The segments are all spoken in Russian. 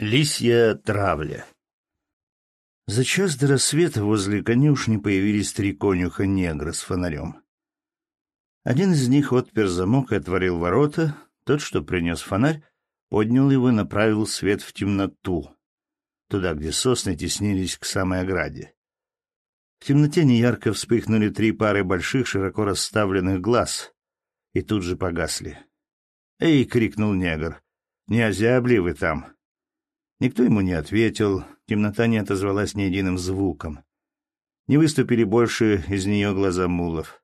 Лисья травля За час до рассвета возле конюшни появились три конюха-негра с фонарем. Один из них отпер замок и отворил ворота. Тот, что принес фонарь, поднял его и направил свет в темноту, туда, где сосны теснились к самой ограде. В темноте неярко вспыхнули три пары больших, широко расставленных глаз, и тут же погасли. «Эй!» — крикнул негр. «Не озябли вы там!» Никто ему не ответил, темнота не отозвалась ни единым звуком. Не выступили больше из нее глаза мулов.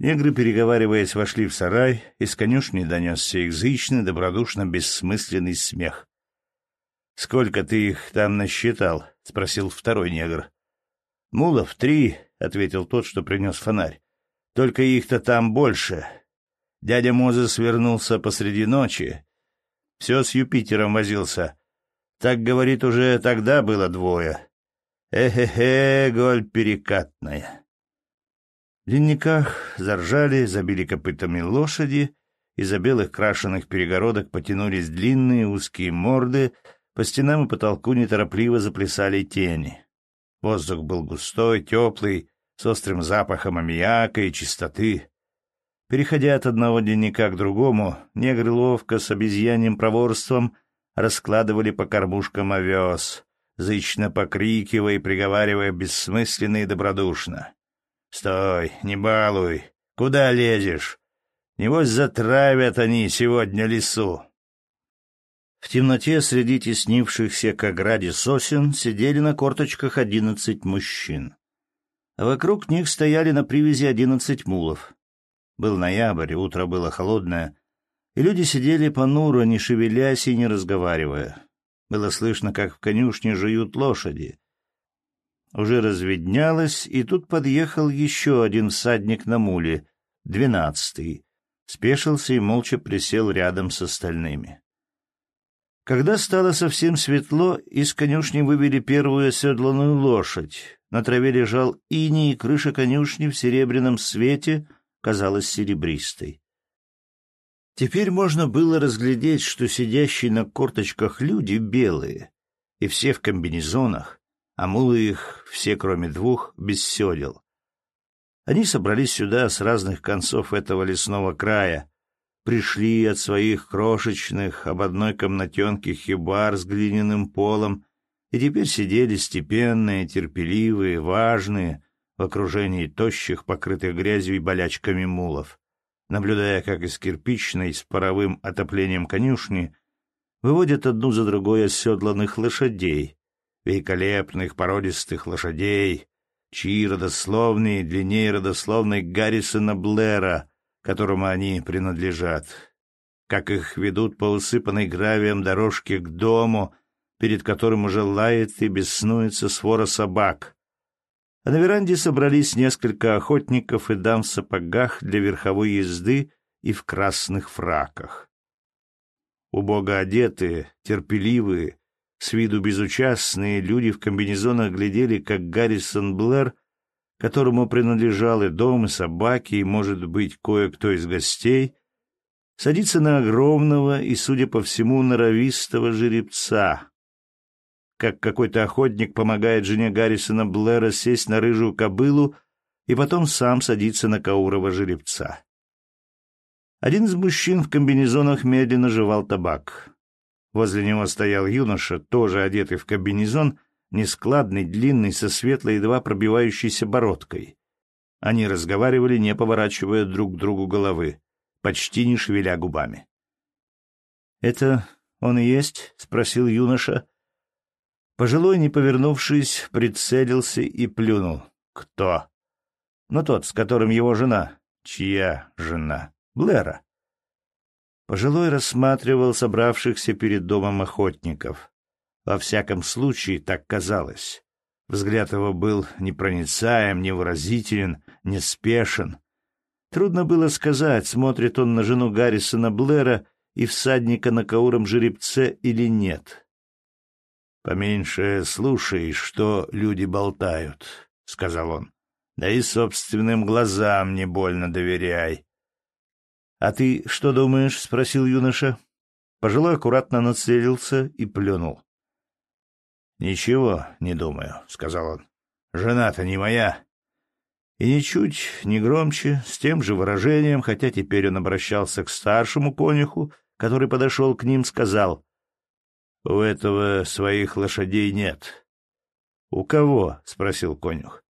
Негры, переговариваясь, вошли в сарай, из конюшни донесся их зычный, добродушно бессмысленный смех. — Сколько ты их там насчитал? — спросил второй негр. — Мулов три, — ответил тот, что принес фонарь. — Только их-то там больше. Дядя Мозес вернулся посреди ночи. Все с Юпитером возился. Так, говорит, уже тогда было двое. Эхе-хе, голь перекатная. В длинниках заржали, забили копытами лошади, из-за белых крашеных перегородок потянулись длинные узкие морды, по стенам и потолку неторопливо заплясали тени. Воздух был густой, теплый, с острым запахом аммиака и чистоты. Переходя от одного дневника к другому, негры ловко с обезьяньим проворством раскладывали по кормушкам овес, зычно покрикивая и приговаривая бессмысленно и добродушно. «Стой, не балуй! Куда лезешь? Небось, затравят они сегодня лесу!» В темноте среди теснившихся к ограде сосен сидели на корточках одиннадцать мужчин. А вокруг них стояли на привязи одиннадцать мулов. Был ноябрь, утро было холодное, и люди сидели понуро, не шевелясь и не разговаривая. Было слышно, как в конюшне жуют лошади. Уже разведнялось, и тут подъехал еще один всадник на муле, двенадцатый. Спешился и молча присел рядом с остальными. Когда стало совсем светло, из конюшни вывели первую оседланную лошадь. На траве лежал иней, и крыша конюшни в серебряном свете казалась серебристой. Теперь можно было разглядеть, что сидящие на корточках люди белые, и все в комбинезонах, а мулы их, все кроме двух, без седел. Они собрались сюда с разных концов этого лесного края, пришли от своих крошечных об одной комнатенке хибар с глиняным полом и теперь сидели степенные, терпеливые, важные, в окружении тощих, покрытых грязью и болячками мулов наблюдая, как из кирпичной с паровым отоплением конюшни выводят одну за другой оседланных лошадей, великолепных породистых лошадей, чьи родословные длиннее родословной Гаррисона Блэра, которому они принадлежат, как их ведут по усыпанной гравием дорожке к дому, перед которым уже лает и беснуется свора собак, а на веранде собрались несколько охотников и дам в сапогах для верховой езды и в красных фраках. Убого одетые, терпеливые, с виду безучастные люди в комбинезонах глядели, как Гаррисон Блэр, которому принадлежал и дом, и собаки, и, может быть, кое-кто из гостей, садится на огромного и, судя по всему, норовистого жеребца, как какой-то охотник помогает жене Гаррисона Блэра сесть на рыжую кобылу и потом сам садится на каурова жеребца. Один из мужчин в комбинезонах медленно жевал табак. Возле него стоял юноша, тоже одетый в комбинезон, нескладный, длинный, со светлой, едва пробивающейся бородкой. Они разговаривали, не поворачивая друг к другу головы, почти не шевеля губами. — Это он и есть? — спросил юноша, Пожилой, не повернувшись, прицелился и плюнул. «Кто?» «Ну, тот, с которым его жена». «Чья жена?» «Блэра». Пожилой рассматривал собравшихся перед домом охотников. Во всяком случае, так казалось. Взгляд его был непроницаем, невыразителен, неспешен. Трудно было сказать, смотрит он на жену Гаррисона Блэра и всадника на кауром жеребце или нет. «Поменьше слушай, что люди болтают», — сказал он. «Да и собственным глазам не больно доверяй». «А ты что думаешь?» — спросил юноша. Пожилой аккуратно нацелился и плюнул. «Ничего, не думаю», — сказал он. «Жена-то не моя». И ничуть не громче, с тем же выражением, хотя теперь он обращался к старшему конюху, который подошел к ним, сказал, «У этого своих лошадей нет». «У кого?» — спросил конюх.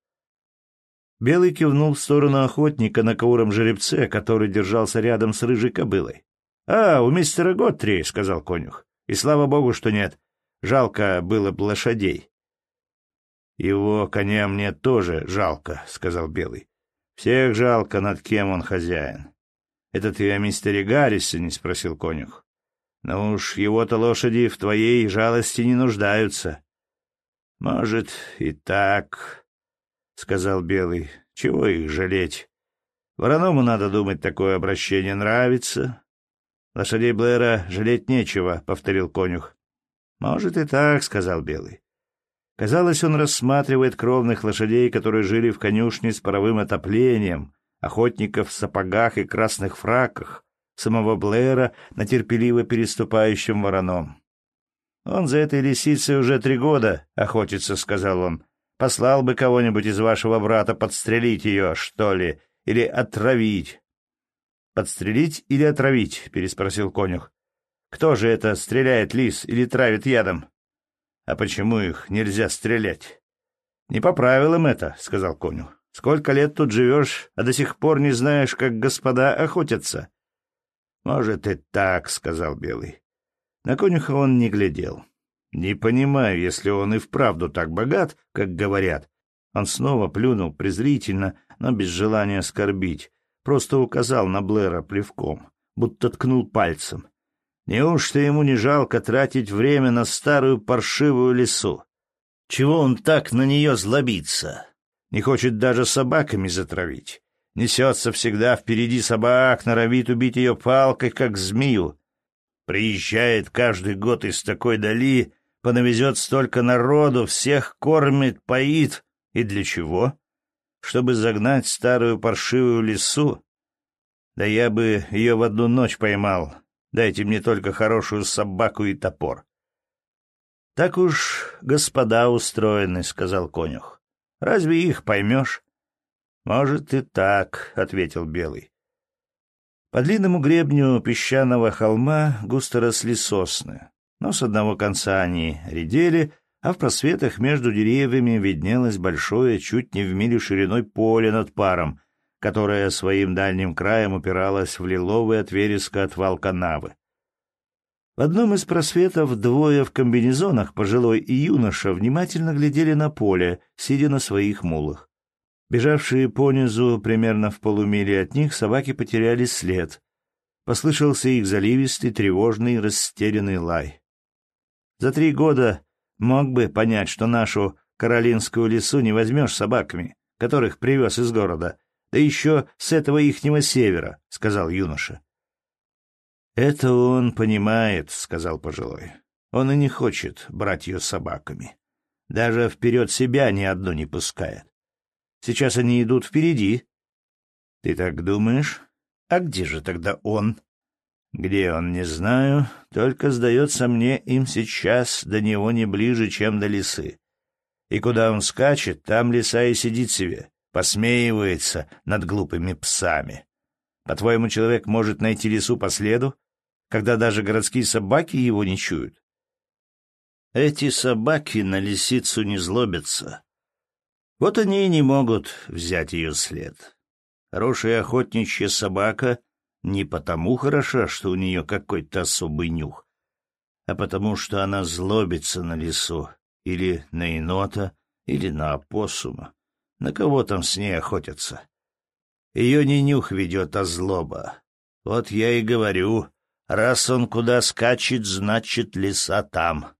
Белый кивнул в сторону охотника на кауром жеребце, который держался рядом с рыжей кобылой. «А, у мистера Готтри», — сказал конюх. «И слава богу, что нет. Жалко было б лошадей». «Его коня мне тоже жалко», — сказал Белый. «Всех жалко, над кем он хозяин». «Это ты о мистере Гаррисоне?» — спросил конюх. «Ну уж его-то лошади в твоей жалости не нуждаются». «Может, и так», — сказал Белый. «Чего их жалеть? Вороному, надо думать, такое обращение нравится». «Лошадей Блэра жалеть нечего», — повторил конюх. «Может, и так», — сказал Белый. Казалось, он рассматривает кровных лошадей, которые жили в конюшне с паровым отоплением, охотников в сапогах и красных фраках, самого Блэра на терпеливо переступающем вороном. «Он за этой лисицей уже три года охотится», — сказал он. «Послал бы кого-нибудь из вашего брата подстрелить ее, что ли, или отравить». «Подстрелить или отравить?» — переспросил конюх. «Кто же это стреляет лис или травит ядом?» «А почему их нельзя стрелять?» «Не по правилам это», — сказал конюх. Сколько лет тут живешь, а до сих пор не знаешь, как господа охотятся? — Может, и так, — сказал Белый. На конюха он не глядел. Не понимаю, если он и вправду так богат, как говорят. Он снова плюнул презрительно, но без желания оскорбить. Просто указал на Блэра плевком, будто ткнул пальцем. Неужто ему не жалко тратить время на старую паршивую лесу? Чего он так на нее злобится? не хочет даже собаками затравить. Несется всегда впереди собак, норовит убить ее палкой, как змею. Приезжает каждый год из такой дали, понавезет столько народу, всех кормит, поит. И для чего? Чтобы загнать старую паршивую лесу? Да я бы ее в одну ночь поймал. Дайте мне только хорошую собаку и топор. — Так уж господа устроены, — сказал конюх. Разве их поймешь? — Может, и так, — ответил Белый. По длинному гребню песчаного холма густо росли сосны, но с одного конца они редели, а в просветах между деревьями виднелось большое, чуть не в милю шириной поле над паром, которое своим дальним краем упиралось в лиловый от вереска отвал канавы. В одном из просветов двое в комбинезонах, пожилой и юноша, внимательно глядели на поле, сидя на своих мулах. Бежавшие понизу, примерно в полумиле от них, собаки потеряли след. Послышался их заливистый, тревожный, растерянный лай. За три года мог бы понять, что нашу Каролинскую лесу не возьмешь собаками, которых привез из города, да еще с этого ихнего севера, — сказал юноша. «Это он понимает», — сказал пожилой. «Он и не хочет брать ее собаками. Даже вперед себя ни одну не пускает. Сейчас они идут впереди». «Ты так думаешь? А где же тогда он?» «Где он, не знаю, только, сдается мне, им сейчас до него не ближе, чем до лисы. И куда он скачет, там лиса и сидит себе, посмеивается над глупыми псами. По-твоему, человек может найти лису по следу, когда даже городские собаки его не чуют. Эти собаки на лисицу не злобятся. Вот они и не могут взять ее след. Хорошая охотничья собака не потому хороша, что у нее какой-то особый нюх, а потому что она злобится на лесу, или на енота, или на опоссума. На кого там с ней охотятся? Ее не нюх ведет, а злоба. Вот я и говорю, Раз он куда скачет, значит, леса там.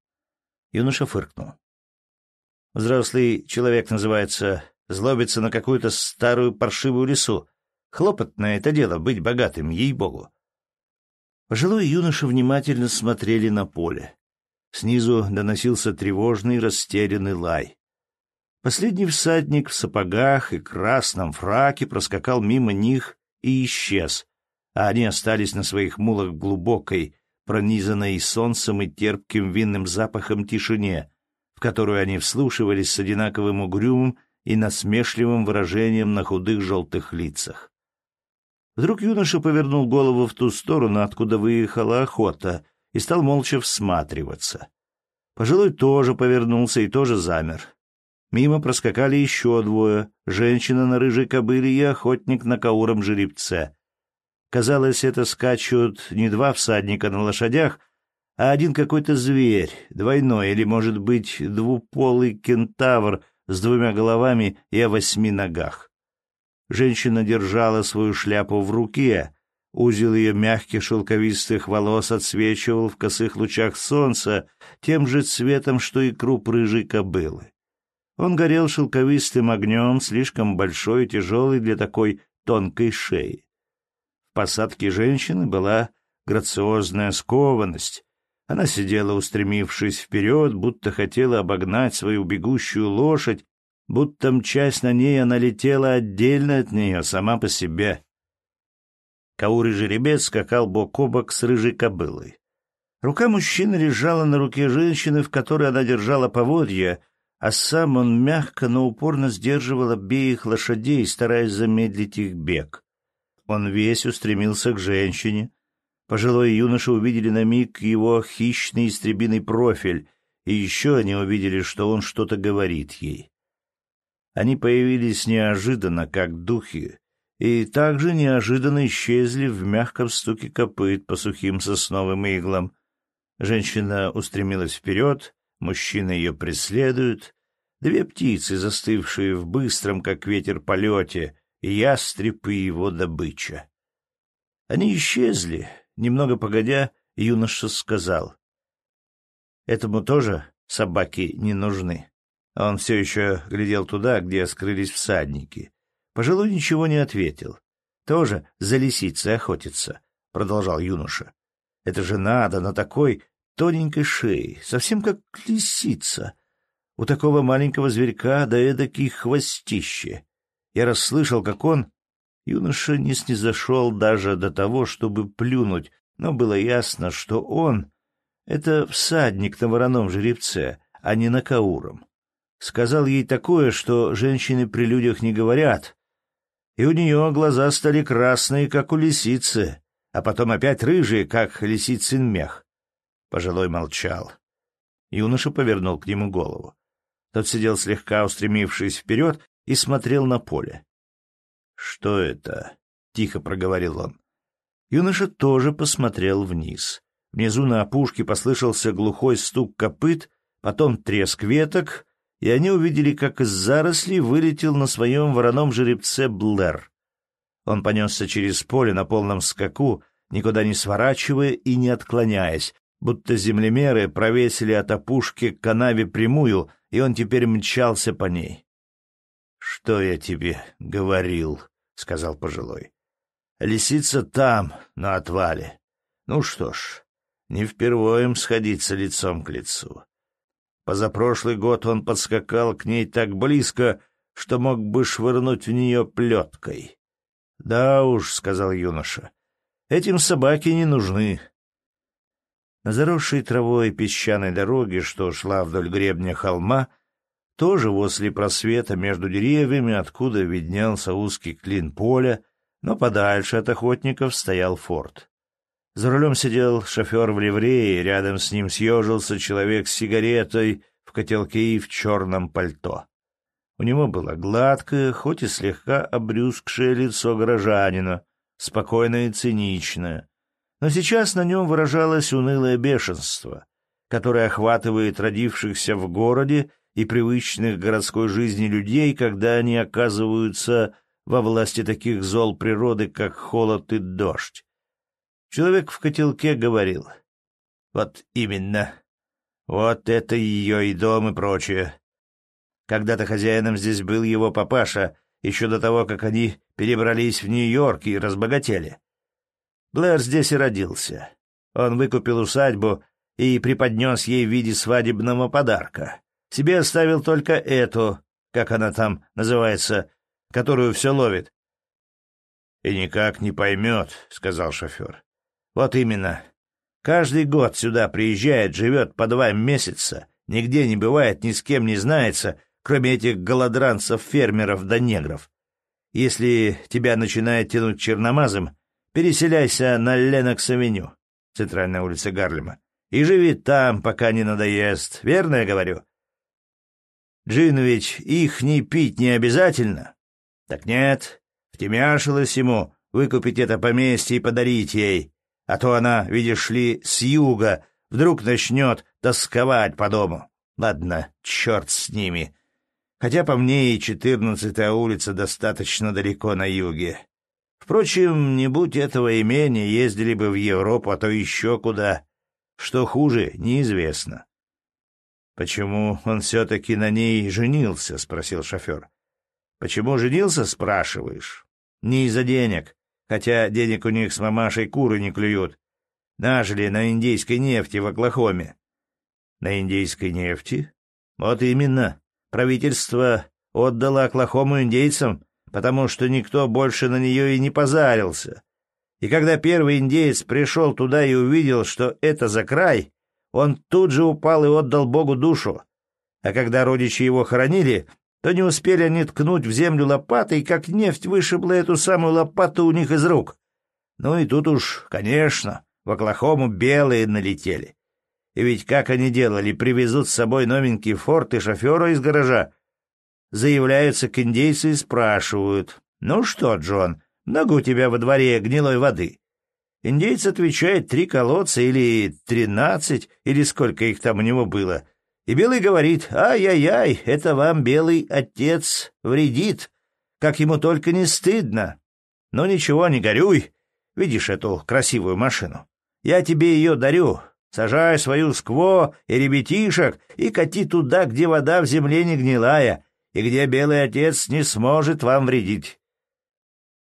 Юноша фыркнул. Взрослый человек называется злобиться на какую-то старую паршивую лесу. Хлопотное это дело — быть богатым, ей-богу. Пожилой юноша внимательно смотрели на поле. Снизу доносился тревожный, растерянный лай. Последний всадник в сапогах и красном фраке проскакал мимо них и исчез, а они остались на своих мулах в глубокой, пронизанной солнцем и терпким винным запахом тишине, в которую они вслушивались с одинаковым угрюмым и насмешливым выражением на худых желтых лицах. Вдруг юноша повернул голову в ту сторону, откуда выехала охота, и стал молча всматриваться. Пожилой тоже повернулся и тоже замер. Мимо проскакали еще двое — женщина на рыжей кобыле и охотник на кауром жеребце. Казалось, это скачут не два всадника на лошадях, а один какой-то зверь, двойной или, может быть, двуполый кентавр с двумя головами и о восьми ногах. Женщина держала свою шляпу в руке, узел ее мягких шелковистых волос отсвечивал в косых лучах солнца тем же цветом, что и круп рыжей кобылы. Он горел шелковистым огнем, слишком большой и тяжелый для такой тонкой шеи. В посадке женщины была грациозная скованность, она сидела, устремившись вперед, будто хотела обогнать свою бегущую лошадь, будто мчась на ней она летела отдельно от нее, сама по себе. Каурый жеребец скакал бок о бок с рыжей кобылой. Рука мужчины лежала на руке женщины, в которой она держала поводья, а сам он мягко, но упорно сдерживал обеих лошадей, стараясь замедлить их бег. Он весь устремился к женщине, Пожилой юноша увидели на миг его хищный истребиный профиль, и еще они увидели, что он что-то говорит ей. Они появились неожиданно, как духи, и также неожиданно исчезли в мягком стуке копыт по сухим сосновым иглам. Женщина устремилась вперед, мужчина ее преследует. Две птицы, застывшие в быстром, как ветер, полете, ястреб и его добыча. Они исчезли, Немного погодя, юноша сказал. «Этому тоже собаки не нужны». Он все еще глядел туда, где скрылись всадники. Пожилой ничего не ответил. «Тоже за лисицей охотится», — продолжал юноша. «Это же надо на такой тоненькой шее, совсем как лисица. У такого маленького зверька да эдакий хвостище. Я расслышал, как он Юноша не снизошел даже до того, чтобы плюнуть, но было ясно, что он — это всадник на вороном жеребце, а не на кауром. Сказал ей такое, что женщины при людях не говорят, и у нее глаза стали красные, как у лисицы, а потом опять рыжие, как лисицын мех. Пожилой молчал. Юноша повернул к нему голову. Тот сидел слегка устремившись вперед и смотрел на поле. «Что это?» — тихо проговорил он. Юноша тоже посмотрел вниз. Внизу на опушке послышался глухой стук копыт, потом треск веток, и они увидели, как из зарослей вылетел на своем вороном жеребце Блэр. Он понесся через поле на полном скаку, никуда не сворачивая и не отклоняясь, будто землемеры провесили от опушки к канаве прямую, и он теперь мчался по ней. «Что я тебе говорил?» — сказал пожилой. «Лисица там, на отвале. Ну что ж, не впервые им сходиться лицом к лицу. Позапрошлый год он подскакал к ней так близко, что мог бы швырнуть в нее плеткой. «Да уж», — сказал юноша, — «этим собаки не нужны». На заросшей травой песчаной дороге, что шла вдоль гребня холма, — тоже возле просвета между деревьями, откуда виднелся узкий клин поля, но подальше от охотников стоял форт. За рулем сидел шофер в ливрее, рядом с ним съежился человек с сигаретой в котелке и в черном пальто. У него было гладкое, хоть и слегка обрюзгшее лицо горожанина, спокойное и циничное. Но сейчас на нем выражалось унылое бешенство, которое охватывает родившихся в городе и привычных городской жизни людей, когда они оказываются во власти таких зол природы, как холод и дождь. Человек в котелке говорил. Вот именно. Вот это ее и дом и прочее. Когда-то хозяином здесь был его папаша, еще до того, как они перебрались в Нью-Йорк и разбогатели. Блэр здесь и родился. Он выкупил усадьбу и преподнес ей в виде свадебного подарка. Себе оставил только эту, как она там называется, которую все ловит. — И никак не поймет, — сказал шофер. — Вот именно. Каждый год сюда приезжает, живет по два месяца, нигде не бывает, ни с кем не знается, кроме этих голодранцев-фермеров да негров. Если тебя начинает тянуть черномазом, переселяйся на Ленокс-авеню, центральная улица Гарлема, и живи там, пока не надоест. Верно я говорю? Джин ведь их не пить не обязательно. Так нет, втемяшилось ему выкупить это поместье и подарить ей, а то она, видишь ли, с юга вдруг начнет тосковать по дому. Ладно, черт с ними. Хотя по мне и четырнадцатая улица достаточно далеко на юге. Впрочем, не будь этого имения, ездили бы в Европу, а то еще куда. Что хуже, неизвестно. — Почему он все-таки на ней женился? — спросил шофер. — Почему женился, спрашиваешь? Не из-за денег, хотя денег у них с мамашей куры не клюют. Нажили на индейской нефти в Оклахоме. — На индейской нефти? — Вот именно. Правительство отдало Оклахому индейцам, потому что никто больше на нее и не позарился. И когда первый индеец пришел туда и увидел, что это за край, он тут же упал и отдал Богу душу. А когда родичи его хоронили, то не успели они ткнуть в землю лопатой, как нефть вышибла эту самую лопату у них из рук. Ну и тут уж, конечно, в Оклахому белые налетели. И ведь как они делали, привезут с собой новенький форт и шофера из гаража. Заявляются к индейцу и спрашивают, «Ну что, Джон, много у тебя во дворе гнилой воды?» Индейец отвечает три колодца или тринадцать, или сколько их там у него было. И Белый говорит, ай-яй-яй, это вам, Белый, отец вредит, как ему только не стыдно. Но ничего, не горюй, видишь эту красивую машину. Я тебе ее дарю, сажай свою скво и ребятишек и кати туда, где вода в земле не гнилая, и где Белый отец не сможет вам вредить.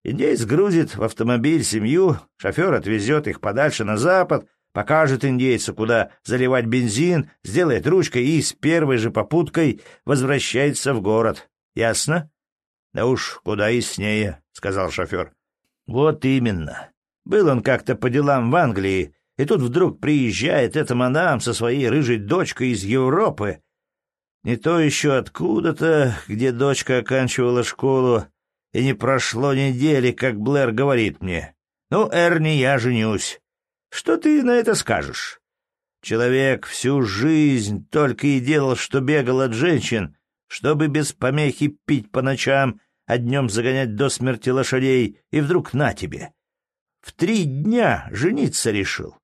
Индейец грузит в автомобиль семью, шофер отвезет их подальше на запад, покажет индейцу, куда заливать бензин, сделает ручкой и с первой же попуткой возвращается в город. Ясно? — Да уж, куда яснее, — сказал шофер. — Вот именно. Был он как-то по делам в Англии, и тут вдруг приезжает эта мадам со своей рыжей дочкой из Европы. Не то еще откуда-то, где дочка оканчивала школу, и не прошло недели, как Блэр говорит мне, «Ну, Эрни, я женюсь. Что ты на это скажешь?» Человек всю жизнь только и делал, что бегал от женщин, чтобы без помехи пить по ночам, а днем загонять до смерти лошадей, и вдруг на тебе. В три дня жениться решил.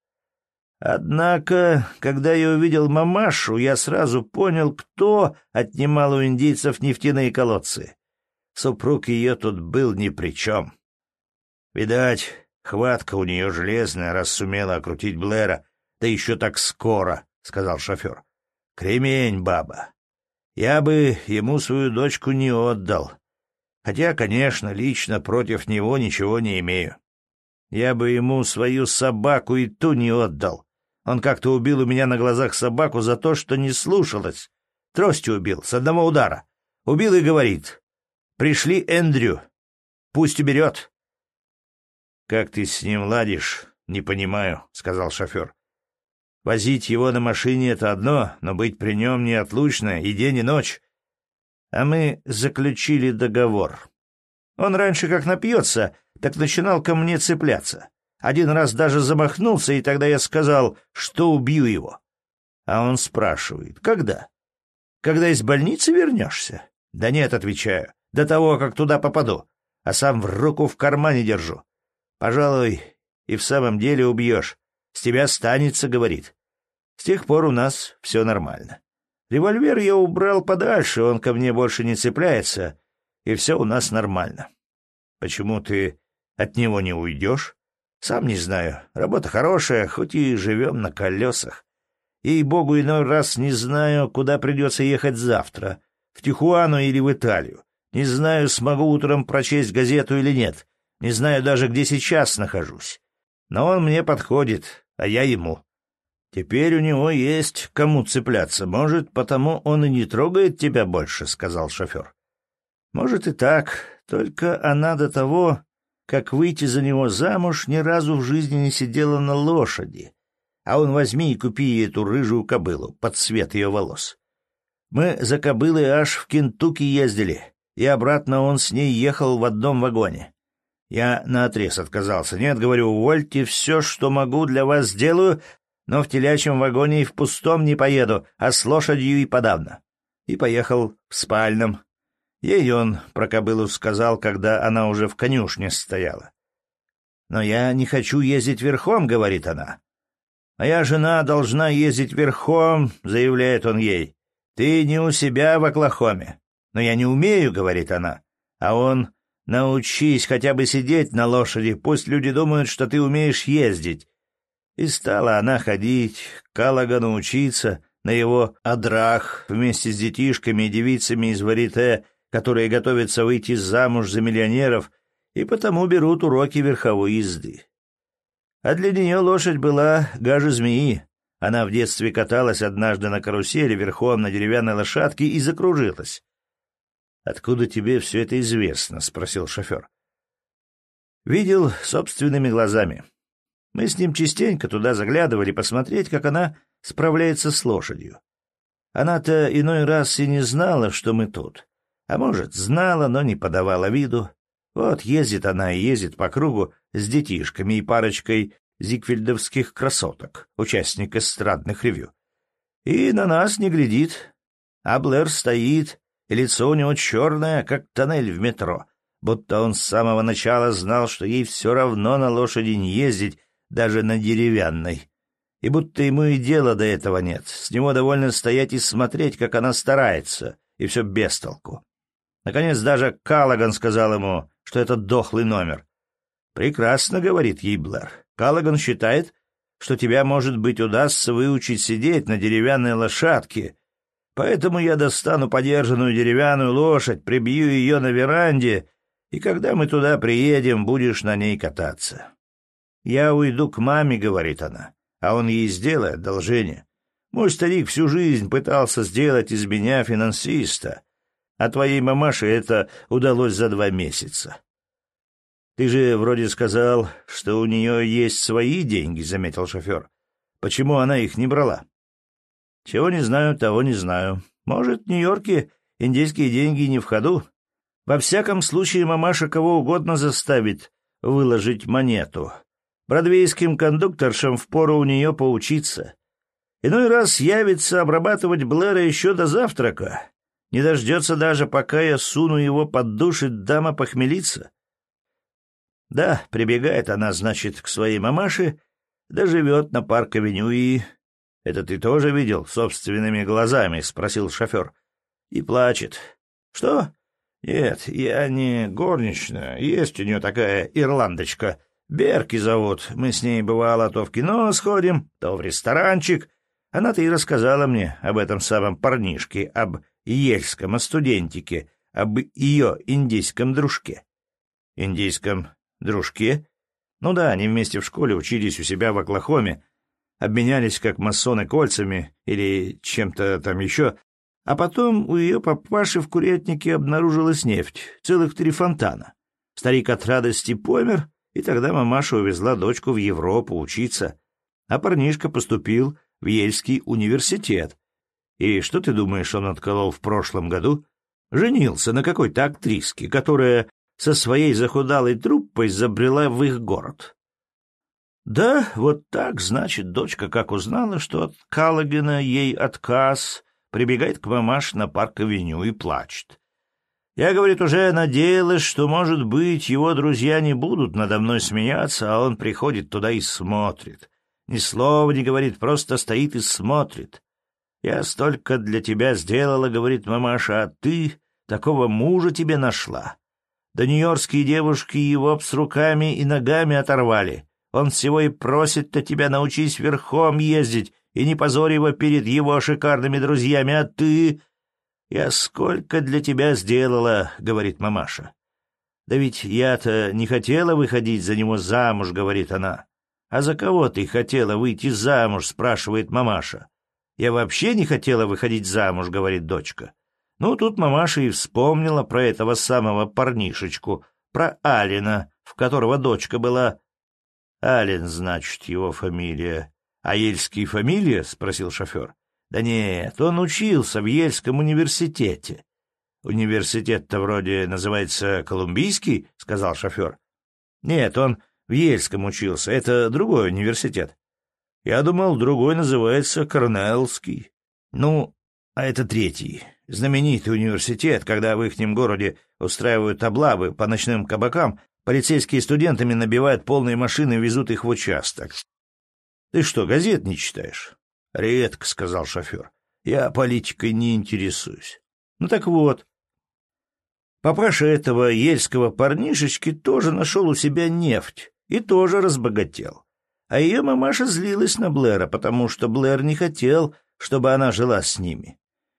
Однако, когда я увидел мамашу, я сразу понял, кто отнимал у индейцев нефтяные колодцы. Супруг ее тут был ни при чем. Видать, хватка у нее железная, раз сумела окрутить Блэра, да еще так скоро, — сказал шофер. Кремень, баба. Я бы ему свою дочку не отдал. Хотя, конечно, лично против него ничего не имею. Я бы ему свою собаку и ту не отдал. Он как-то убил у меня на глазах собаку за то, что не слушалась. Тростью убил, с одного удара. Убил и говорит, Пришли Эндрю. Пусть уберет. — Как ты с ним ладишь, не понимаю, — сказал шофер. — Возить его на машине — это одно, но быть при нем неотлучно и день, и ночь. А мы заключили договор. Он раньше как напьется, так начинал ко мне цепляться. Один раз даже замахнулся, и тогда я сказал, что убью его. А он спрашивает, когда? Когда из больницы вернешься? Да нет, отвечаю до того, как туда попаду, а сам в руку в кармане держу. Пожалуй, и в самом деле убьешь. С тебя станется, говорит. С тех пор у нас все нормально. Револьвер я убрал подальше, он ко мне больше не цепляется, и все у нас нормально. Почему ты от него не уйдешь? Сам не знаю. Работа хорошая, хоть и живем на колесах. И, богу, иной раз не знаю, куда придется ехать завтра, в Тихуану или в Италию. Не знаю, смогу утром прочесть газету или нет. Не знаю даже, где сейчас нахожусь. Но он мне подходит, а я ему. Теперь у него есть кому цепляться. Может, потому он и не трогает тебя больше, — сказал шофер. Может и так, только она до того, как выйти за него замуж, ни разу в жизни не сидела на лошади. а он возьми и купи эту рыжую кобылу под цвет ее волос. Мы за кобылой аж в Кентукки ездили, и обратно он с ней ехал в одном вагоне. Я наотрез отказался. Нет, говорю, увольте все, что могу, для вас сделаю, но в телячьем вагоне и в пустом не поеду, а с лошадью и подавно. И поехал в спальном. Ей он про кобылу сказал, когда она уже в конюшне стояла. «Но я не хочу ездить верхом», — говорит она. «Моя жена должна ездить верхом», — заявляет он ей. «Ты не у себя в Оклахоме». «Но я не умею», — говорит она. А он Научись хотя бы сидеть на лошади, пусть люди думают, что ты умеешь ездить. И стала она ходить, Калагану учиться на его адрах вместе с детишками и девицами из Варите, которые готовятся выйти замуж за миллионеров и потому берут уроки верховой езды. А для нее лошадь была гаже змеи. Она в детстве каталась однажды на карусели верхом на деревянной лошадке и закружилась. «Откуда тебе все это известно?» — спросил шофер. «Видел собственными глазами. Мы с ним частенько туда заглядывали посмотреть, как она справляется с лошадью. Она-то иной раз и не знала, что мы тут. А может, знала, но не подавала виду. Вот ездит она и ездит по кругу с детишками и парочкой зигфельдовских красоток, участник эстрадных ревю. И на нас не глядит. А Блэр стоит, лицо у него черное, как тоннель в метро, будто он с самого начала знал, что ей все равно на лошади не ездить, даже на деревянной. И будто ему и дела до этого нет, с него довольно стоять и смотреть, как она старается, и все без толку. Наконец даже Калаган сказал ему, что это дохлый номер. «Прекрасно», — говорит ей Блэр. «Калаган считает, что тебя, может быть, удастся выучить сидеть на деревянной лошадке, Поэтому я достану подержанную деревянную лошадь, прибью ее на веранде, и когда мы туда приедем, будешь на ней кататься. Я уйду к маме, — говорит она, — а он ей сделает одолжение. Мой старик всю жизнь пытался сделать из меня финансиста, а твоей мамаше это удалось за два месяца. Ты же вроде сказал, что у нее есть свои деньги, — заметил шофер. Почему она их не брала? Чего не знаю, того не знаю. Может, в Нью-Йорке индийские деньги не в ходу? Во всяком случае, мамаша кого угодно заставит выложить монету. Бродвейским кондукторшам впору у нее поучиться. Иной раз явится обрабатывать Блэра еще до завтрака. Не дождется даже, пока я суну его под душ и дама похмелиться. Да, прибегает она, значит, к своей мамаше, да живет на парк-авеню и — Это ты тоже видел собственными глазами? — спросил шофер. — И плачет. — Что? — Нет, я не горничная. Есть у нее такая ирландочка. Берки зовут. Мы с ней, бывало, то в кино сходим, то в ресторанчик. Она-то и рассказала мне об этом самом парнишке, об ельском студентике, об ее индийском дружке. — Индийском дружке? Ну да, они вместе в школе учились у себя в Оклахоме, обменялись как масоны кольцами или чем-то там еще, а потом у ее папаши в курятнике обнаружилась нефть, целых три фонтана. Старик от радости помер, и тогда мамаша увезла дочку в Европу учиться, а парнишка поступил в Ельский университет. И что ты думаешь, он отколол в прошлом году? Женился на какой-то актриске, которая со своей захудалой труппой забрела в их город. Да, вот так, значит, дочка как узнала, что от Каллогена ей отказ, прибегает к мамаш на парк-авеню и плачет. Я, говорит, уже надеялась, что, может быть, его друзья не будут надо мной смеяться, а он приходит туда и смотрит. Ни слова не говорит, просто стоит и смотрит. Я столько для тебя сделала, говорит мамаша, а ты такого мужа тебе нашла. Да нью-йоркские девушки его с руками и ногами оторвали. Он всего и просит-то тебя научись верхом ездить и не позорь его перед его шикарными друзьями, а ты... «Я сколько для тебя сделала», — говорит мамаша. «Да ведь я-то не хотела выходить за него замуж», — говорит она. «А за кого ты хотела выйти замуж?» — спрашивает мамаша. «Я вообще не хотела выходить замуж», — говорит дочка. Ну, тут мамаша и вспомнила про этого самого парнишечку, про Алина, в которого дочка была Ален, значит, его фамилия. «А ельские фамилия?» — спросил шофер. «Да нет, он учился в Ельском университете». «Университет-то вроде называется Колумбийский?» — сказал шофер. «Нет, он в Ельском учился. Это другой университет». «Я думал, другой называется Корнеллский». «Ну, а это третий, знаменитый университет, когда в ихнем городе устраивают облавы по ночным кабакам, полицейские студентами набивают полные машины и везут их в участок. Ты что, газет не читаешь? Редко, сказал шофер. Я политикой не интересуюсь. Ну так вот. Папаша этого ельского парнишечки тоже нашел у себя нефть и тоже разбогател. А ее мамаша злилась на Блэра, потому что Блэр не хотел, чтобы она жила с ними.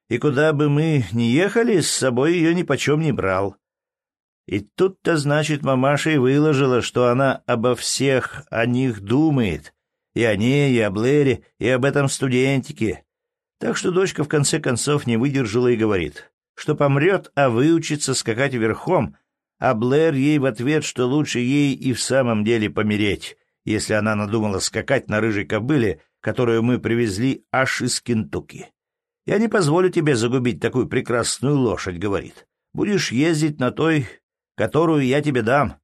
И куда бы мы ни ехали, с собой ее ни почем не брал. И тут-то, значит, мамаша и выложила, что она обо всех о них думает, и о ней, и о Блэре, и об этом студентике. Так что дочка в конце концов не выдержала и говорит, что помрет, а выучится скакать верхом, а Блэр ей в ответ, что лучше ей и в самом деле помереть, если она надумала скакать на рыжей кобыле, которую мы привезли аж из Кентукки. «Я не позволю тебе загубить такую прекрасную лошадь», — говорит. «Будешь ездить на той, которую я тебе дам.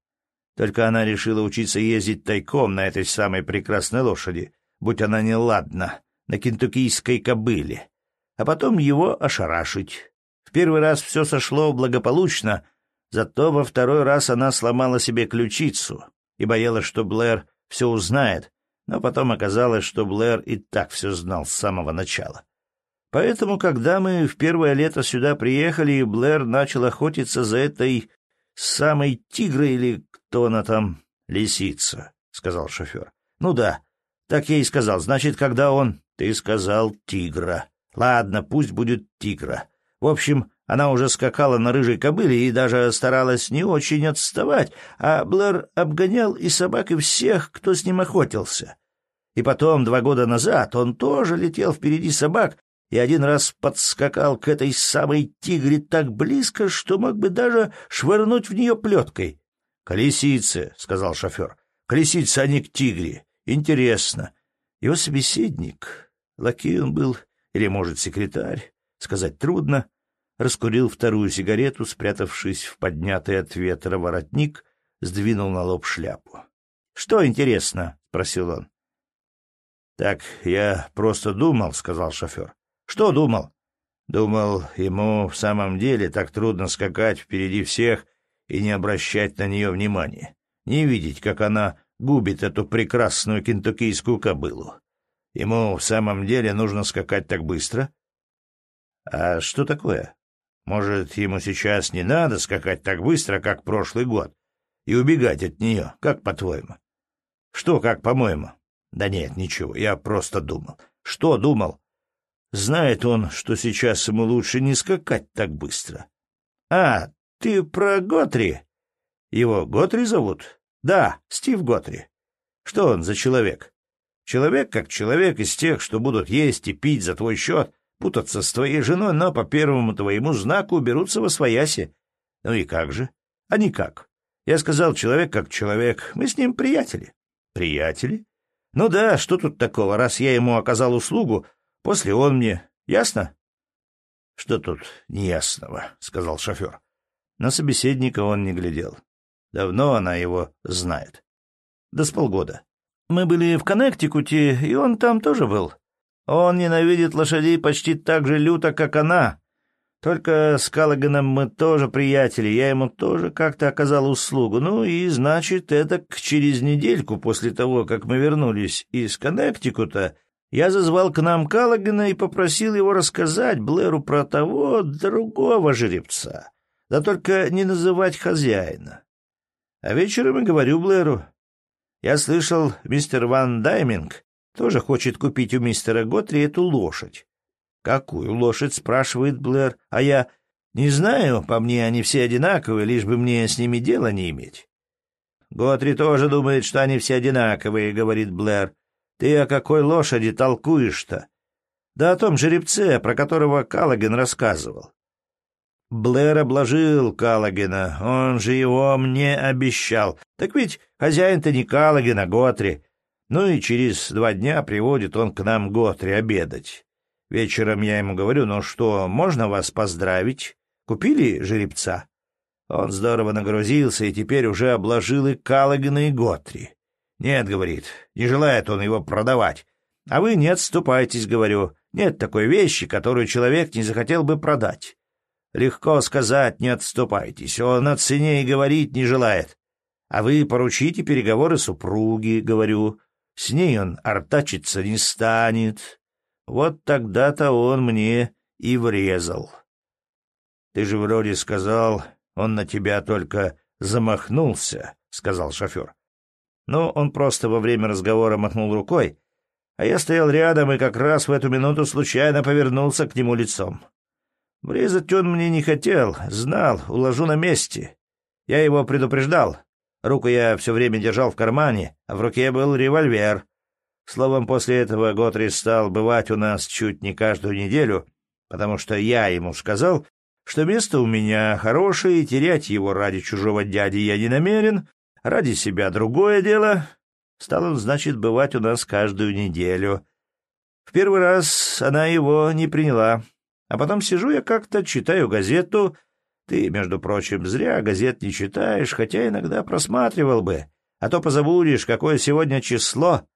Только она решила учиться ездить тайком на этой самой прекрасной лошади, будь она неладна, на кентуккийской кобыле, а потом его ошарашить. В первый раз все сошло благополучно, зато во второй раз она сломала себе ключицу и боялась, что Блэр все узнает, но потом оказалось, что Блэр и так все знал с самого начала. Поэтому, когда мы в первое лето сюда приехали, и Блэр начал охотиться за этой самой тигрой или кто она там? Лисица, — сказал шофер. — Ну да, так я и сказал. Значит, когда он... Ты сказал тигра. Ладно, пусть будет тигра. В общем, она уже скакала на рыжей кобыле и даже старалась не очень отставать, а Блэр обгонял и собак, и всех, кто с ним охотился. И потом, два года назад, он тоже летел впереди собак и один раз подскакал к этой самой тигре так близко, что мог бы даже швырнуть в нее плеткой. «Колесицы», — сказал шофер. «Колесицы, а не к тигре. Интересно». Его собеседник, лакей он был, или, может, секретарь, сказать трудно, раскурил вторую сигарету, спрятавшись в поднятый от ветра воротник, сдвинул на лоб шляпу. «Что интересно?» — спросил он. «Так, я просто думал», — сказал шофер. «Что думал?» «Думал, ему в самом деле так трудно скакать впереди всех и не обращать на нее внимания, не видеть, как она губит эту прекрасную кентуккийскую кобылу. Ему в самом деле нужно скакать так быстро? А что такое? Может, ему сейчас не надо скакать так быстро, как прошлый год, и убегать от нее, как по-твоему? Что, как по-моему? Да нет, ничего, я просто думал. Что думал? Знает он, что сейчас ему лучше не скакать так быстро. А, ты про Готри? Его Готри зовут? Да, Стив Готри. Что он за человек? Человек как человек из тех, что будут есть и пить за твой счет, путаться с твоей женой, но по первому твоему знаку уберутся во свояси. Ну и как же? А никак. Я сказал, человек как человек. Мы с ним приятели. Приятели? Ну да, что тут такого, раз я ему оказал услугу, после он мне. Ясно? Что тут неясного, сказал шофер. На собеседника он не глядел. Давно она его знает. Да с полгода. Мы были в Коннектикуте, и он там тоже был. Он ненавидит лошадей почти так же люто, как она. Только с Каллоганом мы тоже приятели, я ему тоже как-то оказал услугу. Ну и, значит, это через недельку после того, как мы вернулись из Коннектикута, я зазвал к нам Каллогана и попросил его рассказать Блэру про того другого жеребца да только не называть хозяина. А вечером и говорю Блэру. Я слышал, мистер Ван Дайминг тоже хочет купить у мистера Готри эту лошадь. «Какую лошадь?» — спрашивает Блэр. А я... «Не знаю, по мне они все одинаковые, лишь бы мне с ними дела не иметь». «Готри тоже думает, что они все одинаковые», — говорит Блэр. «Ты о какой лошади толкуешь-то?» «Да о том жеребце, про которого Каллоген рассказывал. Блэр обложил Калагина, он же его мне обещал. Так ведь хозяин-то не Калагин, а Готри. Ну и через два дня приводит он к нам Готри обедать. Вечером я ему говорю, ну что, можно вас поздравить? Купили жеребца? Он здорово нагрузился и теперь уже обложил и Каллогана, и Готри. Нет, говорит, не желает он его продавать. А вы не отступайтесь, говорю. Нет такой вещи, которую человек не захотел бы продать. Легко сказать, не отступайтесь. Он о цене и говорить не желает. А вы поручите переговоры супруги, говорю. С ней он артачиться не станет. Вот тогда-то он мне и врезал. Ты же вроде сказал, он на тебя только замахнулся, — сказал шофер. Но он просто во время разговора махнул рукой, а я стоял рядом и как раз в эту минуту случайно повернулся к нему лицом. Врезать он мне не хотел, знал, уложу на месте. Я его предупреждал. Руку я все время держал в кармане, а в руке был револьвер. Словом, после этого Готри стал бывать у нас чуть не каждую неделю, потому что я ему сказал, что место у меня хорошее, и терять его ради чужого дяди я не намерен, ради себя другое дело. Стал он, значит, бывать у нас каждую неделю. В первый раз она его не приняла, а потом сижу я как-то, читаю газету. Ты, между прочим, зря газет не читаешь, хотя иногда просматривал бы, а то позабудешь, какое сегодня число.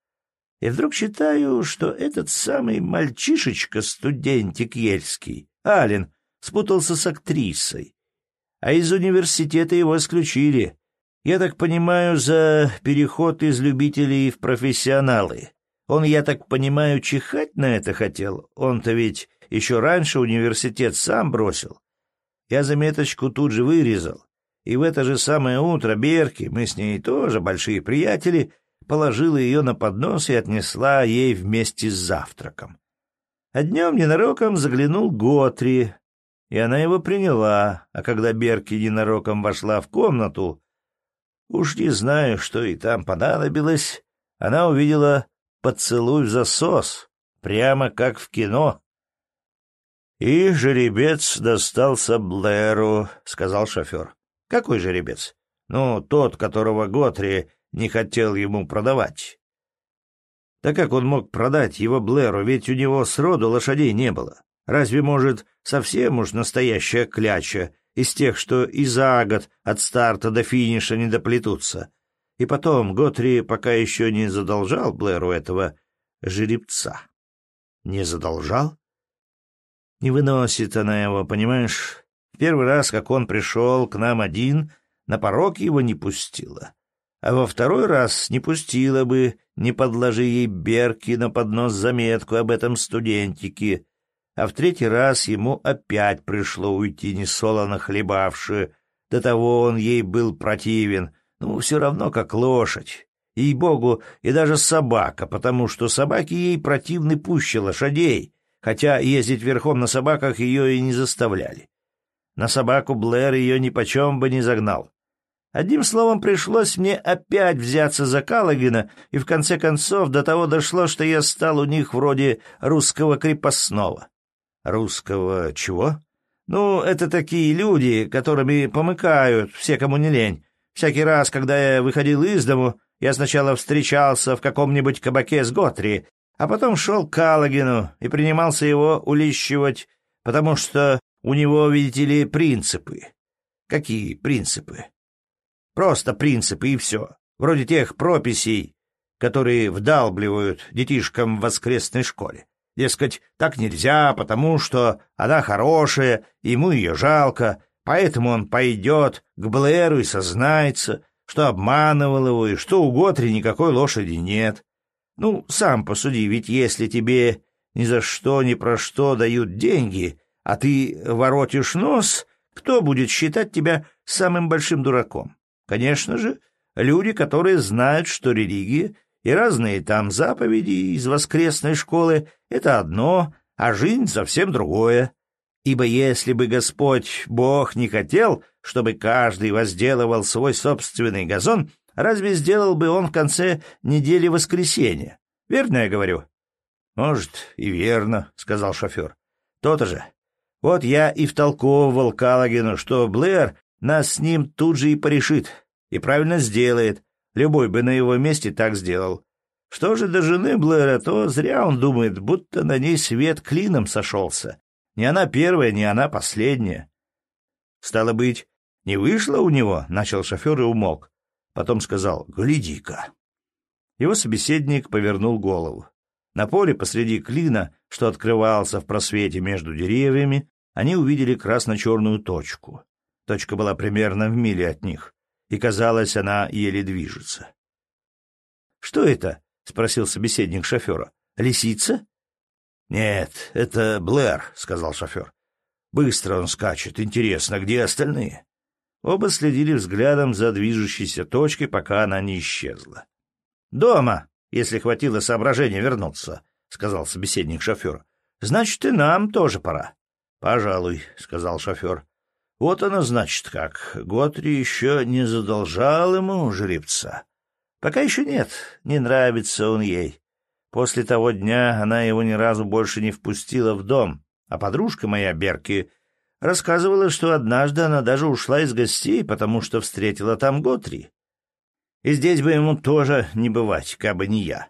И вдруг читаю, что этот самый мальчишечка-студентик Ельский, Ален, спутался с актрисой. А из университета его исключили. Я так понимаю, за переход из любителей в профессионалы. Он, я так понимаю, чихать на это хотел. Он-то ведь еще раньше университет сам бросил. Я заметочку тут же вырезал. И в это же самое утро Берки, мы с ней тоже большие приятели, положила ее на поднос и отнесла ей вместе с завтраком. А днем ненароком заглянул Готри, и она его приняла, а когда Берки ненароком вошла в комнату, уж не знаю, что и там понадобилось, она увидела поцелуй в засос, прямо как в кино. — И жеребец достался Блэру, — сказал шофер. — Какой жеребец? — Ну, тот, которого Готри не хотел ему продавать. — Да как он мог продать его Блэру, ведь у него сроду лошадей не было? Разве, может, совсем уж настоящая кляча, из тех, что и за год от старта до финиша не доплетутся? И потом, Готри пока еще не задолжал Блэру этого жеребца. Не задолжал? Не выносит она его, понимаешь? Первый раз, как он пришел к нам один, на порог его не пустила. А во второй раз не пустила бы, не подложи ей Берки на поднос заметку об этом студентике а в третий раз ему опять пришло уйти несолоно хлебавши. До того он ей был противен, ну, все равно как лошадь. Ей-богу, и даже собака, потому что собаки ей противны пуще лошадей, хотя ездить верхом на собаках ее и не заставляли. На собаку Блэр ее нипочем бы не загнал. Одним словом, пришлось мне опять взяться за Калагина, и в конце концов до того дошло, что я стал у них вроде русского крепостного. Русского чего? Ну, это такие люди, которыми помыкают все, кому не лень. Всякий раз, когда я выходил из дому, я сначала встречался в каком-нибудь кабаке с Готри, а потом шел к Калагину и принимался его улищивать, потому что у него, видите ли, принципы. Какие принципы? Просто принципы и все. Вроде тех прописей, которые вдалбливают детишкам в воскресной школе. Дескать, так нельзя, потому что она хорошая, ему ее жалко, поэтому он пойдет к Блэру и сознается, что обманывал его и что у Готри никакой лошади нет. Ну, сам посуди, ведь если тебе ни за что, ни про что дают деньги, а ты воротишь нос, кто будет считать тебя самым большим дураком? Конечно же, люди, которые знают, что религия и разные там заповеди из воскресной школы — это одно, а жизнь совсем другое. Ибо если бы Господь Бог не хотел, чтобы каждый возделывал свой собственный газон, разве сделал бы он в конце недели воскресенья? Верно я говорю? — Может, и верно, — сказал шофер. — То-то же. Вот я и втолковывал Калагину, что Блэр нас с ним тут же и порешит, и правильно сделает, Любой бы на его месте так сделал. Что же до жены Блэра, то зря он думает, будто на ней свет клином сошелся. Не она первая, не она последняя. Стало быть, не вышло у него, — начал шофер и умолк. Потом сказал, — гляди-ка. Его собеседник повернул голову. На поле посреди клина, что открывался в просвете между деревьями, они увидели красно-черную точку. Точка была примерно в миле от них, и, казалось, она еле движется. — Что это? — спросил собеседник шофера. — Лисица? — Нет, это Блэр, — сказал шофер. — Быстро он скачет. Интересно, где остальные? Оба следили взглядом за движущейся точкой, пока она не исчезла. — Дома, если хватило соображения вернуться, — сказал собеседник шофера. — Значит, и нам тоже пора. — Пожалуй, — сказал шофер. — Вот оно значит как. Готри еще не задолжал ему жеребца. Пока еще нет, не нравится он ей. После того дня она его ни разу больше не впустила в дом, а подружка моя, Берки, рассказывала, что однажды она даже ушла из гостей, потому что встретила там Готри. И здесь бы ему тоже не бывать, кабы не я.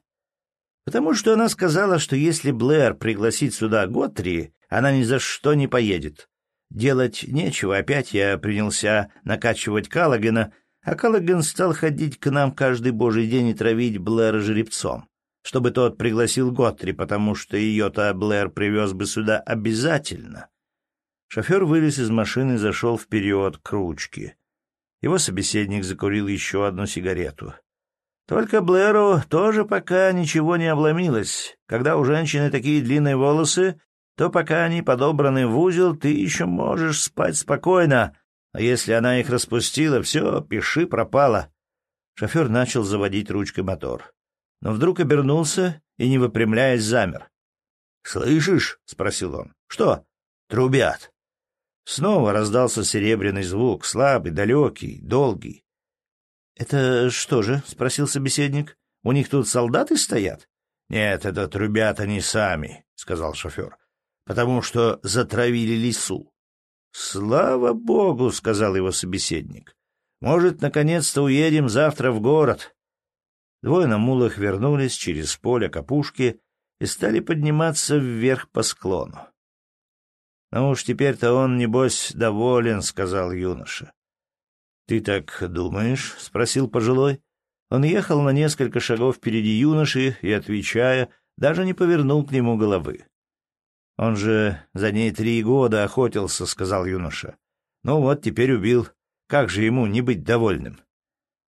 Потому что она сказала, что если Блэр пригласит сюда Готри, она ни за что не поедет. Делать нечего, опять я принялся накачивать Каллогена, а Каллоген стал ходить к нам каждый божий день и травить Блэра жеребцом, чтобы тот пригласил Готри, потому что ее-то Блэр привез бы сюда обязательно. Шофер вылез из машины и зашел вперед к ручке. Его собеседник закурил еще одну сигарету. Только Блэру тоже пока ничего не обломилось. Когда у женщины такие длинные волосы, то пока они подобраны в узел, ты еще можешь спать спокойно, а если она их распустила, все, пиши пропало. Шофер начал заводить ручкой мотор. Но вдруг обернулся и, не выпрямляясь, замер. — Слышишь? — спросил он. — Что? — Трубят. Снова раздался серебряный звук, слабый, далекий, долгий. — Это что же? — спросил собеседник. — У них тут солдаты стоят? — Нет, это трубят они сами, — сказал шофер, — потому что затравили лису. — Слава богу, — сказал его собеседник. — Может, наконец-то уедем завтра в город. Двое на мулах вернулись через поле к опушке и стали подниматься вверх по склону. «Ну уж теперь-то он, небось, доволен», — сказал юноша. «Ты так думаешь?» — спросил пожилой. Он ехал на несколько шагов впереди юноши и, отвечая, даже не повернул к нему головы. «Он же за ней три года охотился», — сказал юноша. «Ну вот, теперь убил. Как же ему не быть довольным?»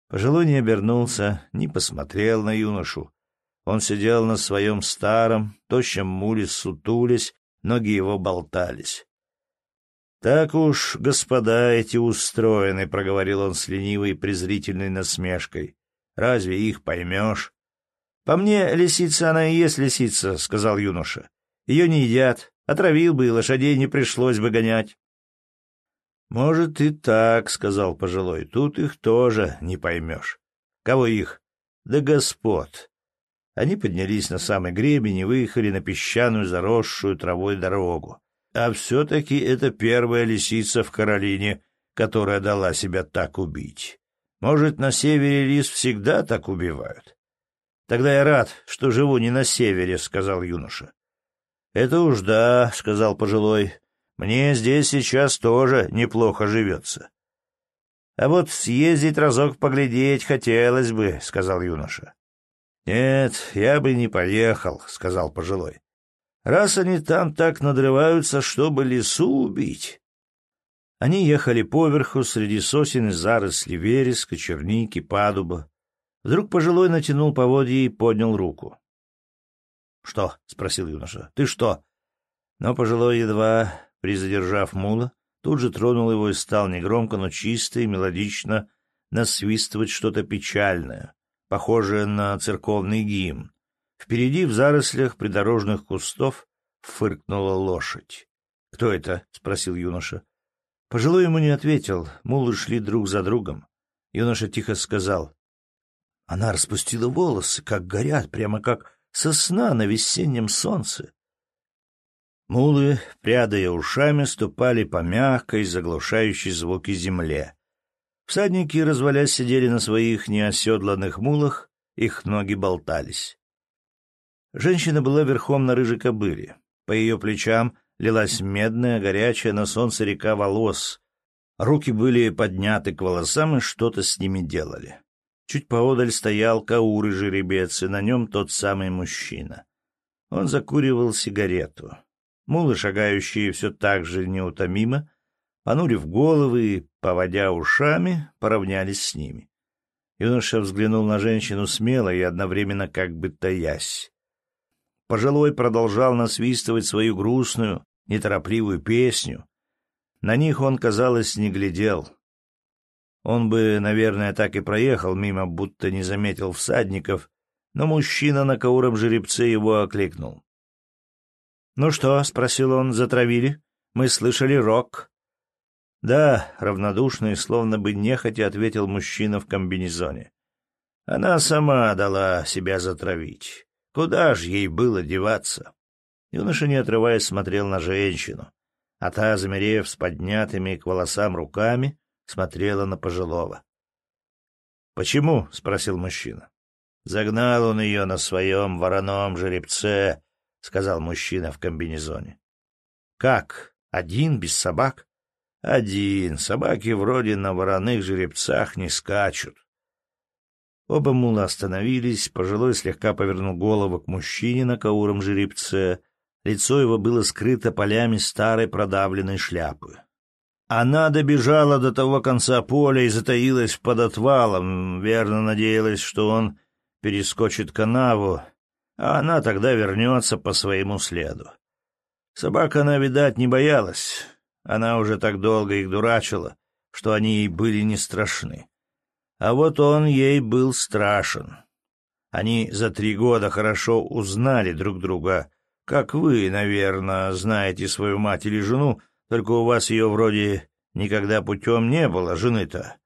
Пожилой не обернулся, не посмотрел на юношу. Он сидел на своем старом, тощем муле, сутулясь, ноги его болтались. «Так уж, господа эти устроены», — проговорил он с ленивой презрительной насмешкой. «Разве их поймешь?» «По мне, лисица она и есть лисица», — сказал юноша. «Ее не едят. Отравил бы, и лошадей не пришлось бы гонять». «Может, и так», — сказал пожилой. «Тут их тоже не поймешь». «Кого их?» «Да господ. Они поднялись на самый гребень и выехали на песчаную заросшую травой дорогу. А все-таки это первая лисица в Каролине, которая дала себя так убить. Может, на севере лис всегда так убивают? — Тогда я рад, что живу не на севере, — сказал юноша. — Это уж да, — сказал пожилой. — Мне здесь сейчас тоже неплохо живется. — А вот съездить разок поглядеть хотелось бы, — сказал юноша. «Нет, я бы не поехал», — сказал пожилой. «Раз они там так надрываются, чтобы лесу убить». Они ехали поверху среди сосен и зарослей вереска, черники, падуба. Вдруг пожилой натянул поводья и поднял руку. «Что?» — спросил юноша. «Ты что?» Но пожилой, едва призадержав мула, тут же тронул его и стал негромко, но чисто и мелодично насвистывать что-то печальное, похожее на церковный гимн. Впереди в зарослях придорожных кустов фыркнула лошадь. — Кто это? — спросил юноша. Пожилой ему не ответил, мулы шли друг за другом. Юноша тихо сказал. — Она распустила волосы, как горят, прямо как сосна на весеннем солнце. Мулы, прядая ушами, ступали по мягкой, заглушающей звуки земле. Всадники, развалясь, сидели на своих неоседланных мулах, их ноги болтались. Женщина была верхом на рыжей кобыле. По ее плечам лилась медная, горячая на солнце река волос. Руки были подняты к волосам и что-то с ними делали. Чуть поодаль стоял каурый жеребец, и на нем тот самый мужчина. Он закуривал сигарету. Мулы, шагающие все так же неутомимо, понурив головы и поводя ушами, поравнялись с ними. Юноша взглянул на женщину смело и одновременно как бы таясь. Пожилой продолжал насвистывать свою грустную, неторопливую песню. На них он, казалось, не глядел. Он бы, наверное, так и проехал мимо, будто не заметил всадников, но мужчина на кауром жеребце его окликнул. «Ну что?» — спросил он. «Затравили? Мы слышали рок». «Да», — равнодушно и словно бы нехотя ответил мужчина в комбинезоне. «Она сама дала себя затравить. Куда ж ей было деваться?» Юноша, не отрываясь, смотрел на женщину, а та, замерев с поднятыми к волосам руками, смотрела на пожилого. «Почему?» — спросил мужчина. Загнал он ее на своем вороном жеребце, — сказал мужчина в комбинезоне. — Как? Один, без собак? — Один. Собаки вроде на вороных жеребцах не скачут. Оба мула остановились, пожилой слегка повернул голову к мужчине на кауром жеребце. Лицо его было скрыто полями старой продавленной шляпы. Она добежала до того конца поля и затаилась под отвалом, верно надеялась, что он перескочит канаву, а она тогда вернется по своему следу. Собака она, видать, не боялась. Она уже так долго их дурачила, что они ей были не страшны. А вот он ей был страшен. Они за три года хорошо узнали друг друга, как вы, наверное, знаете свою мать или жену, только у вас ее вроде никогда путем не было, жены-то.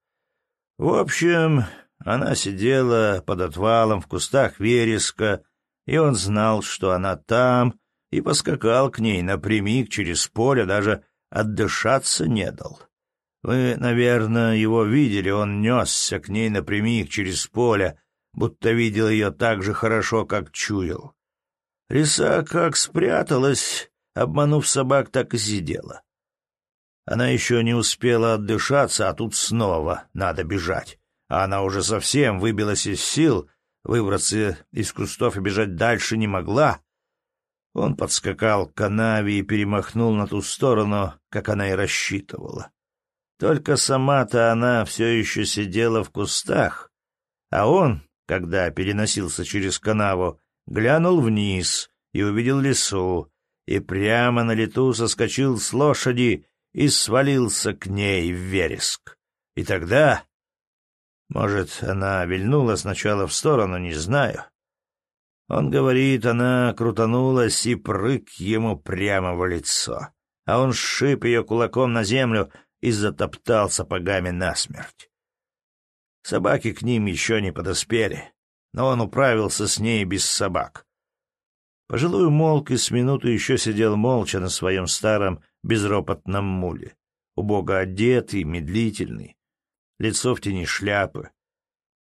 В общем, она сидела под отвалом в кустах вереска, и он знал, что она там, и поскакал к ней напрямик через поле, даже отдышаться не дал. Вы, наверное, его видели, он несся к ней напрямик через поле, будто видел ее так же хорошо, как чуял. Лиса как спряталась, обманув собак, так и сидела. Она еще не успела отдышаться, а тут снова надо бежать а она уже совсем выбилась из сил, выбраться из кустов и бежать дальше не могла. Он подскакал к канаве и перемахнул на ту сторону, как она и рассчитывала. Только сама-то она все еще сидела в кустах, а он, когда переносился через канаву, глянул вниз и увидел лесу, и прямо на лету соскочил с лошади и свалился к ней в вереск. И тогда может, она вильнула сначала в сторону, не знаю. Он говорит, она крутанулась и прыг ему прямо в лицо, а он сшиб ее кулаком на землю и затоптал сапогами насмерть. Собаки к ним еще не подоспели, но он управился с ней без собак. Пожилой молк и с минуту еще сидел молча на своем старом безропотном муле, убого одетый, медлительный, лицо в тени шляпы.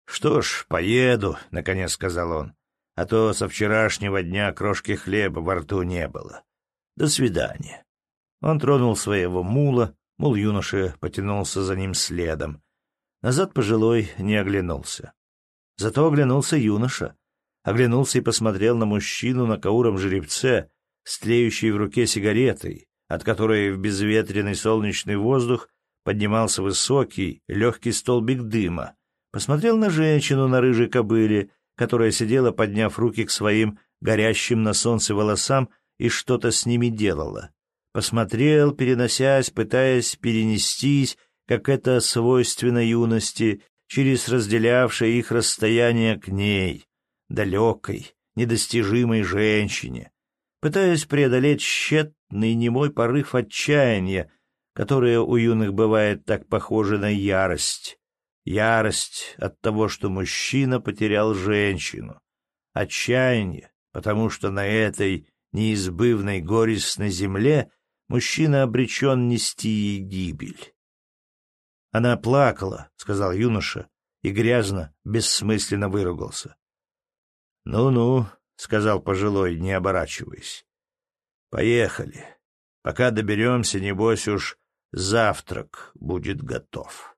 «Что ж, поеду», — наконец сказал он, — «а то со вчерашнего дня крошки хлеба во рту не было. До свидания». Он тронул своего мула, мул юноша потянулся за ним следом. Назад пожилой не оглянулся. Зато оглянулся юноша. Оглянулся и посмотрел на мужчину на кауром жеребце, стлеющий в руке сигаретой, от которой в безветренный солнечный воздух поднимался высокий, легкий столбик дыма. Посмотрел на женщину на рыжей кобыле, которая сидела, подняв руки к своим горящим на солнце волосам и что-то с ними делала. Посмотрел, переносясь, пытаясь перенестись, как это свойственно юности, через разделявшее их расстояние к ней, далекой, недостижимой женщине, пытаясь преодолеть тщетный немой порыв отчаяния, которая у юных бывает так похожа на ярость. Ярость от того, что мужчина потерял женщину. Отчаяние, потому что на этой неизбывной горестной земле мужчина обречен нести ей гибель. Она плакала, — сказал юноша, и грязно, бессмысленно выругался. «Ну — Ну-ну, сказал пожилой, не оборачиваясь. Поехали. Пока доберемся, небось уж завтрак будет готов.